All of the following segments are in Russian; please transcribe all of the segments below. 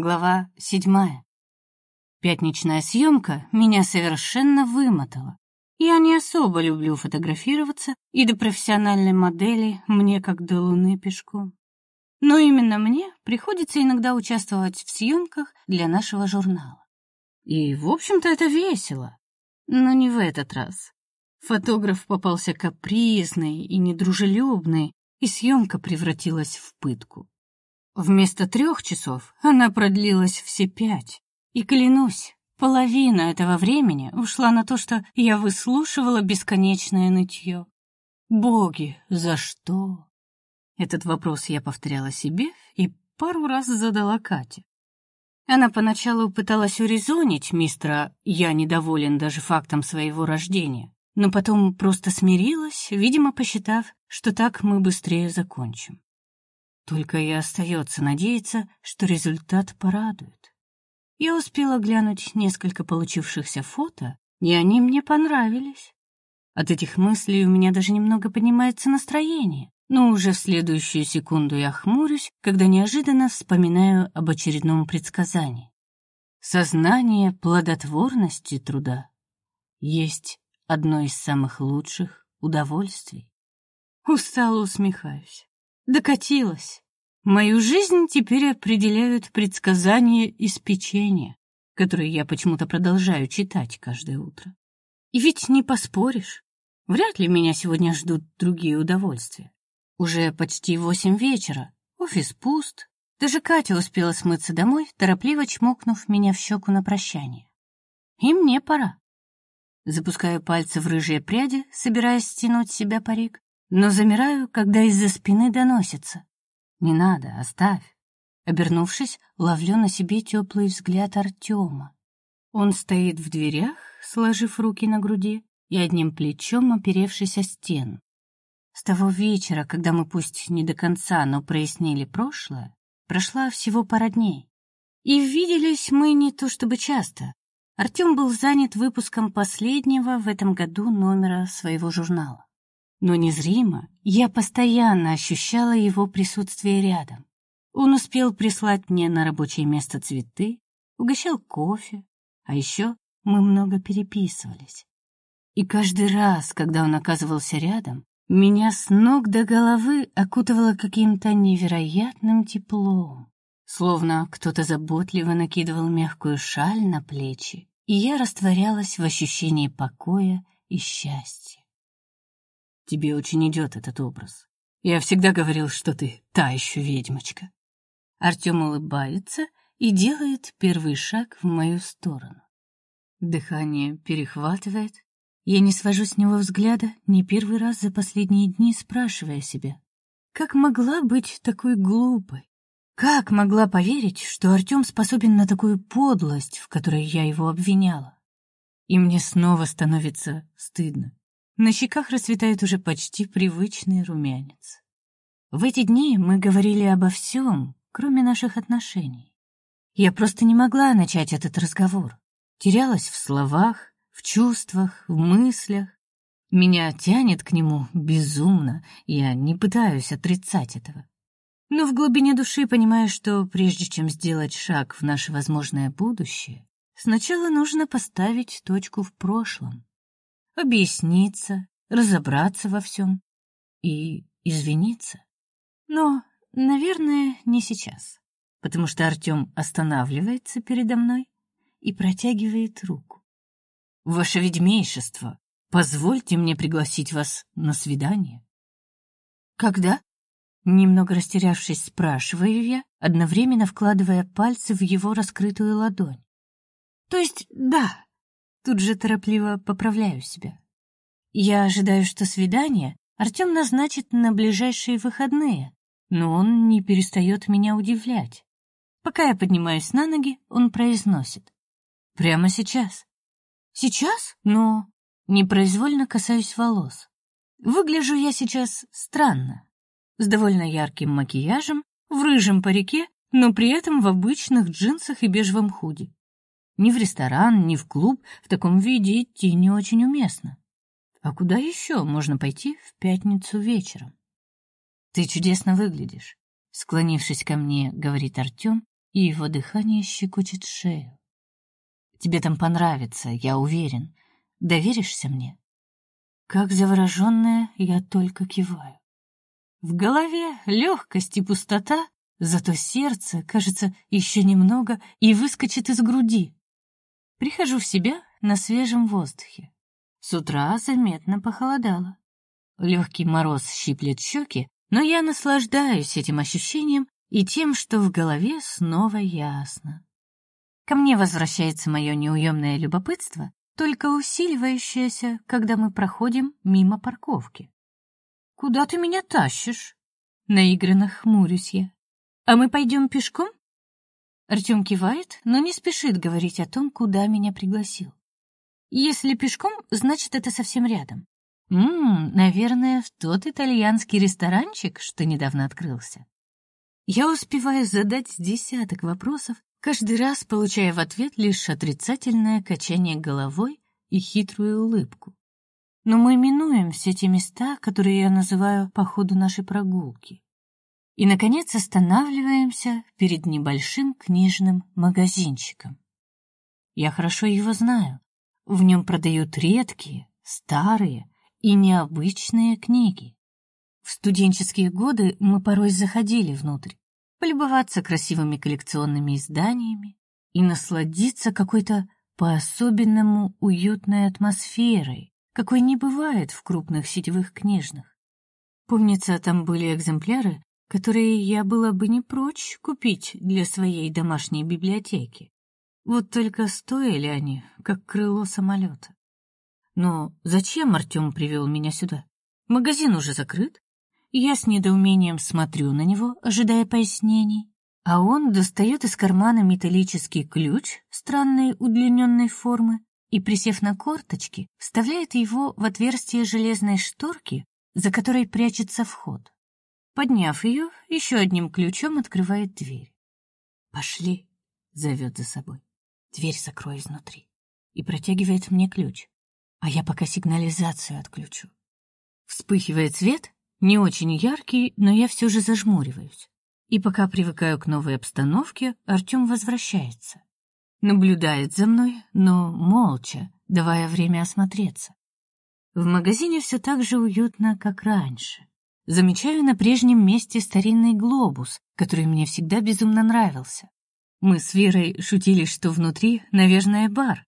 Глава седьмая. Пятничная съемка меня совершенно вымотала. Я не особо люблю фотографироваться, и до профессиональной модели мне как до луны пешком. Но именно мне приходится иногда участвовать в съемках для нашего журнала. И, в общем-то, это весело. Но не в этот раз. Фотограф попался капризный и недружелюбный, и съемка превратилась в пытку. Вместо трех часов она продлилась все пять. И клянусь, половина этого времени ушла на то, что я выслушивала бесконечное нытье. Боги, за что? Этот вопрос я повторяла себе и пару раз задала Кате. Она поначалу пыталась урезонить мистера «я недоволен даже фактом своего рождения», но потом просто смирилась, видимо, посчитав, что так мы быстрее закончим. Только и остается надеяться, что результат порадует. Я успела глянуть несколько получившихся фото, и они мне понравились. От этих мыслей у меня даже немного поднимается настроение, но уже в следующую секунду я хмурюсь, когда неожиданно вспоминаю об очередном предсказании. Сознание плодотворности труда есть одно из самых лучших удовольствий. Устало усмехаюсь. Докатилась. Мою жизнь теперь определяют предсказания из печенья, которые я почему-то продолжаю читать каждое утро. И ведь не поспоришь. Вряд ли меня сегодня ждут другие удовольствия. Уже почти восемь вечера, офис пуст. Даже Катя успела смыться домой, торопливо чмокнув меня в щеку на прощание. И мне пора. Запускаю пальцы в рыжие пряди, собираясь стянуть с себя парик, но замираю, когда из-за спины доносится. «Не надо, оставь». Обернувшись, ловлю на себе теплый взгляд Артема. Он стоит в дверях, сложив руки на груди и одним плечом оперевшись о стену. С того вечера, когда мы пусть не до конца, но прояснили прошлое, прошла всего пара дней. И виделись мы не то чтобы часто. Артем был занят выпуском последнего в этом году номера своего журнала но незримо я постоянно ощущала его присутствие рядом. Он успел прислать мне на рабочее место цветы, угощал кофе, а еще мы много переписывались. И каждый раз, когда он оказывался рядом, меня с ног до головы окутывало каким-то невероятным теплом, словно кто-то заботливо накидывал мягкую шаль на плечи, и я растворялась в ощущении покоя и счастья. Тебе очень идет этот образ. Я всегда говорил, что ты та еще ведьмочка. Артем улыбается и делает первый шаг в мою сторону. Дыхание перехватывает. Я не свожу с него взгляда не первый раз за последние дни, спрашивая себя, как могла быть такой глупой? Как могла поверить, что Артем способен на такую подлость, в которой я его обвиняла? И мне снова становится стыдно. На щеках расцветает уже почти привычный румянец. В эти дни мы говорили обо всем, кроме наших отношений. Я просто не могла начать этот разговор. Терялась в словах, в чувствах, в мыслях. Меня тянет к нему безумно, я не пытаюсь отрицать этого. Но в глубине души понимаю, что прежде чем сделать шаг в наше возможное будущее, сначала нужно поставить точку в прошлом объясниться, разобраться во всем и извиниться. Но, наверное, не сейчас, потому что Артем останавливается передо мной и протягивает руку. Ваше ведьмейшество, позвольте мне пригласить вас на свидание. Когда? Немного растерявшись, спрашиваю я, одновременно вкладывая пальцы в его раскрытую ладонь. То есть, да, Тут же торопливо поправляю себя. Я ожидаю, что свидание Артем назначит на ближайшие выходные, но он не перестает меня удивлять. Пока я поднимаюсь на ноги, он произносит: "Прямо сейчас". Сейчас? Но непроизвольно касаюсь волос. Выгляжу я сейчас странно, с довольно ярким макияжем, в рыжем парике, но при этом в обычных джинсах и бежевом худи. Ни в ресторан, ни в клуб в таком виде идти не очень уместно. А куда еще можно пойти в пятницу вечером? Ты чудесно выглядишь, склонившись ко мне, говорит Артем и его дыхание щекочет шею. Тебе там понравится, я уверен. Доверишься мне? Как завороженная, я только киваю. В голове легкость и пустота, зато сердце, кажется, еще немного и выскочит из груди. Прихожу в себя на свежем воздухе. С утра заметно похолодало. Легкий мороз щиплет щеки, но я наслаждаюсь этим ощущением и тем, что в голове снова ясно. Ко мне возвращается мое неуемное любопытство, только усиливающееся, когда мы проходим мимо парковки. «Куда ты меня тащишь?» Наигранно хмурюсь я. «А мы пойдем пешком?» Артем кивает, но не спешит говорить о том, куда меня пригласил. Если пешком, значит, это совсем рядом. Мм, наверное, в тот итальянский ресторанчик, что недавно открылся. Я успеваю задать десяток вопросов, каждый раз получая в ответ лишь отрицательное качание головой и хитрую улыбку. Но мы минуем все те места, которые я называю по ходу нашей прогулки. И наконец останавливаемся перед небольшим книжным магазинчиком. Я хорошо его знаю. В нем продают редкие, старые и необычные книги. В студенческие годы мы порой заходили внутрь, полюбоваться красивыми коллекционными изданиями и насладиться какой-то по-особенному уютной атмосферой, какой не бывает в крупных сетевых книжных. Помнится, там были экземпляры, которые я была бы не прочь купить для своей домашней библиотеки. Вот только стоили они, как крыло самолета. Но зачем Артем привел меня сюда? Магазин уже закрыт. Я с недоумением смотрю на него, ожидая пояснений, а он достает из кармана металлический ключ странной удлиненной формы и, присев на корточки, вставляет его в отверстие железной шторки, за которой прячется вход. Подняв ее, еще одним ключом открывает дверь. «Пошли», — зовет за собой. «Дверь закрой изнутри» и протягивает мне ключ а я пока сигнализацию отключу. Вспыхивает свет, не очень яркий, но я все же зажмуриваюсь. И пока привыкаю к новой обстановке, Артем возвращается. Наблюдает за мной, но молча, давая время осмотреться. В магазине все так же уютно, как раньше. Замечаю на прежнем месте старинный глобус, который мне всегда безумно нравился. Мы с Верой шутили, что внутри, наверное, бар,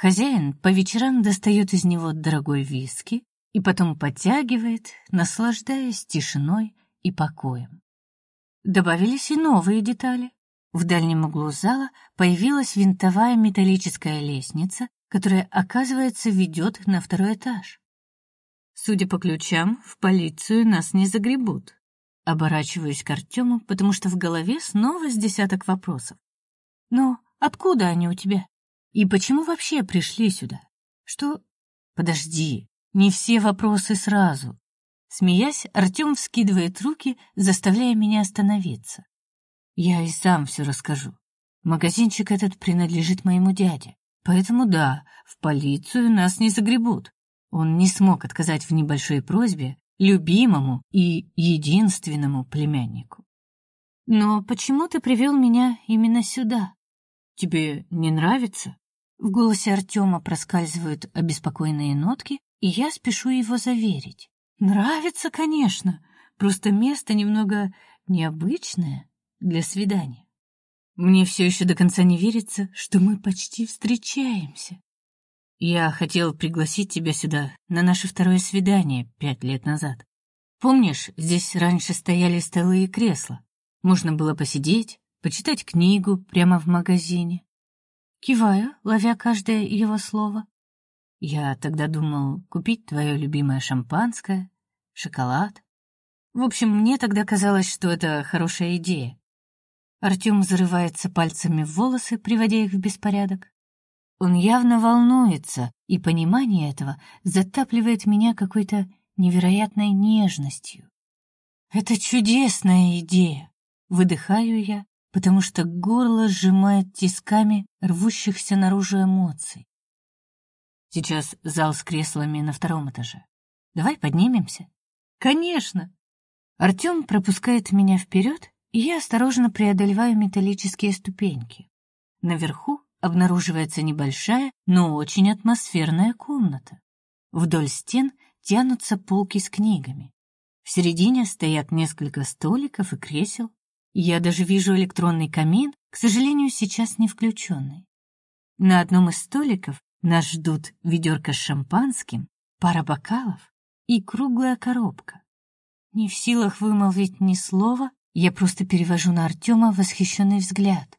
Хозяин по вечерам достает из него дорогой виски и потом подтягивает, наслаждаясь тишиной и покоем. Добавились и новые детали. В дальнем углу зала появилась винтовая металлическая лестница, которая, оказывается, ведет на второй этаж. Судя по ключам, в полицию нас не загребут. Оборачиваюсь к Артему, потому что в голове снова с десяток вопросов. «Ну, откуда они у тебя?» И почему вообще пришли сюда? Что? Подожди, не все вопросы сразу. Смеясь, Артем вскидывает руки, заставляя меня остановиться. Я и сам все расскажу. Магазинчик этот принадлежит моему дяде. Поэтому да, в полицию нас не загребут. Он не смог отказать в небольшой просьбе любимому и единственному племяннику. Но почему ты привел меня именно сюда? Тебе не нравится? В голосе Артема проскальзывают обеспокоенные нотки, и я спешу его заверить. Нравится, конечно, просто место немного необычное для свидания. Мне все еще до конца не верится, что мы почти встречаемся. Я хотел пригласить тебя сюда на наше второе свидание пять лет назад. Помнишь, здесь раньше стояли столы и кресла. Можно было посидеть, почитать книгу прямо в магазине. Киваю, ловя каждое его слово. Я тогда думал купить твое любимое шампанское, шоколад. В общем, мне тогда казалось, что это хорошая идея. Артем зарывается пальцами в волосы, приводя их в беспорядок. Он явно волнуется, и понимание этого затапливает меня какой-то невероятной нежностью. Это чудесная идея, выдыхаю я, потому что горло сжимает тисками рвущихся наружу эмоций. Сейчас зал с креслами на втором этаже. Давай поднимемся. Конечно. Артем пропускает меня вперед и я осторожно преодолеваю металлические ступеньки. Наверху обнаруживается небольшая, но очень атмосферная комната. Вдоль стен тянутся полки с книгами. В середине стоят несколько столиков и кресел. Я даже вижу электронный камин, к сожалению, сейчас не включенный. На одном из столиков нас ждут ведерко с шампанским, пара бокалов и круглая коробка. Не в силах вымолвить ни слова, я просто перевожу на Артема восхищенный взгляд.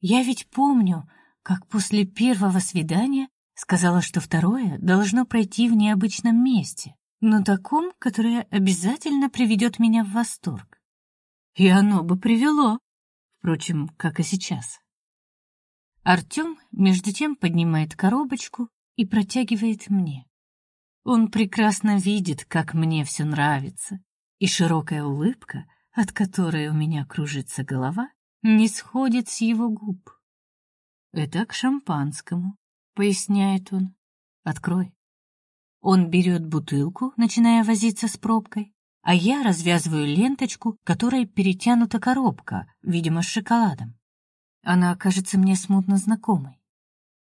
Я ведь помню, как после первого свидания сказала, что второе должно пройти в необычном месте, но таком, которое обязательно приведет меня в восторг. И оно бы привело, впрочем, как и сейчас. Артем между тем поднимает коробочку и протягивает мне. Он прекрасно видит, как мне все нравится, и широкая улыбка, от которой у меня кружится голова, не сходит с его губ. Это к шампанскому, поясняет он. Открой. Он берет бутылку, начиная возиться с пробкой, а я развязываю ленточку, которой перетянута коробка, видимо, с шоколадом. Она кажется мне смутно знакомой.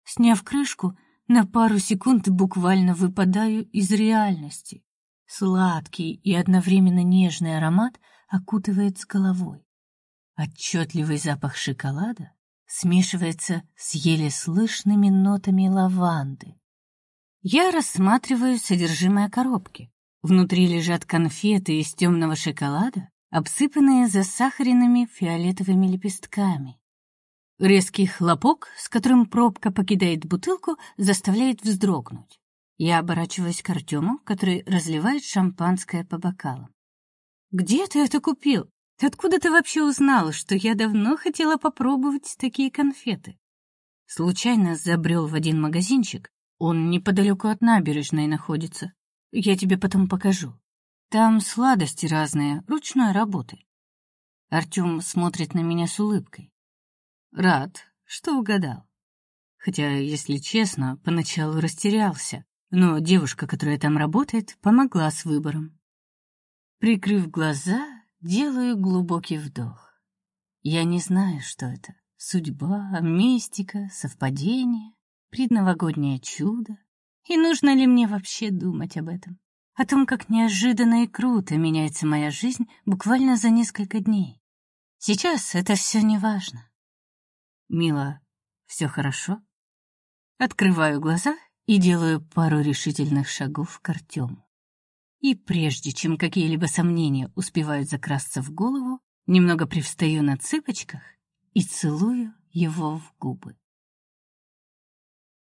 Сняв крышку, на пару секунд буквально выпадаю из реальности. Сладкий и одновременно нежный аромат окутывает с головой. Отчетливый запах шоколада смешивается с еле слышными нотами лаванды. Я рассматриваю содержимое коробки. Внутри лежат конфеты из темного шоколада, обсыпанные засахаренными фиолетовыми лепестками. Резкий хлопок, с которым пробка покидает бутылку, заставляет вздрогнуть. Я оборачиваюсь к Артему, который разливает шампанское по бокалам. «Где ты это купил? Откуда ты вообще узнал, что я давно хотела попробовать такие конфеты?» Случайно забрел в один магазинчик. Он неподалеку от набережной находится. Я тебе потом покажу. Там сладости разные, ручной работы. Артем смотрит на меня с улыбкой. Рад, что угадал. Хотя, если честно, поначалу растерялся, но девушка, которая там работает, помогла с выбором. Прикрыв глаза, делаю глубокий вдох. Я не знаю, что это. Судьба, мистика, совпадение, предновогоднее чудо. И нужно ли мне вообще думать об этом? О том, как неожиданно и круто меняется моя жизнь буквально за несколько дней. Сейчас это все не важно. Мила, все хорошо? Открываю глаза и делаю пару решительных шагов к Артему. И прежде чем какие-либо сомнения успевают закрасться в голову, немного привстаю на цыпочках и целую его в губы.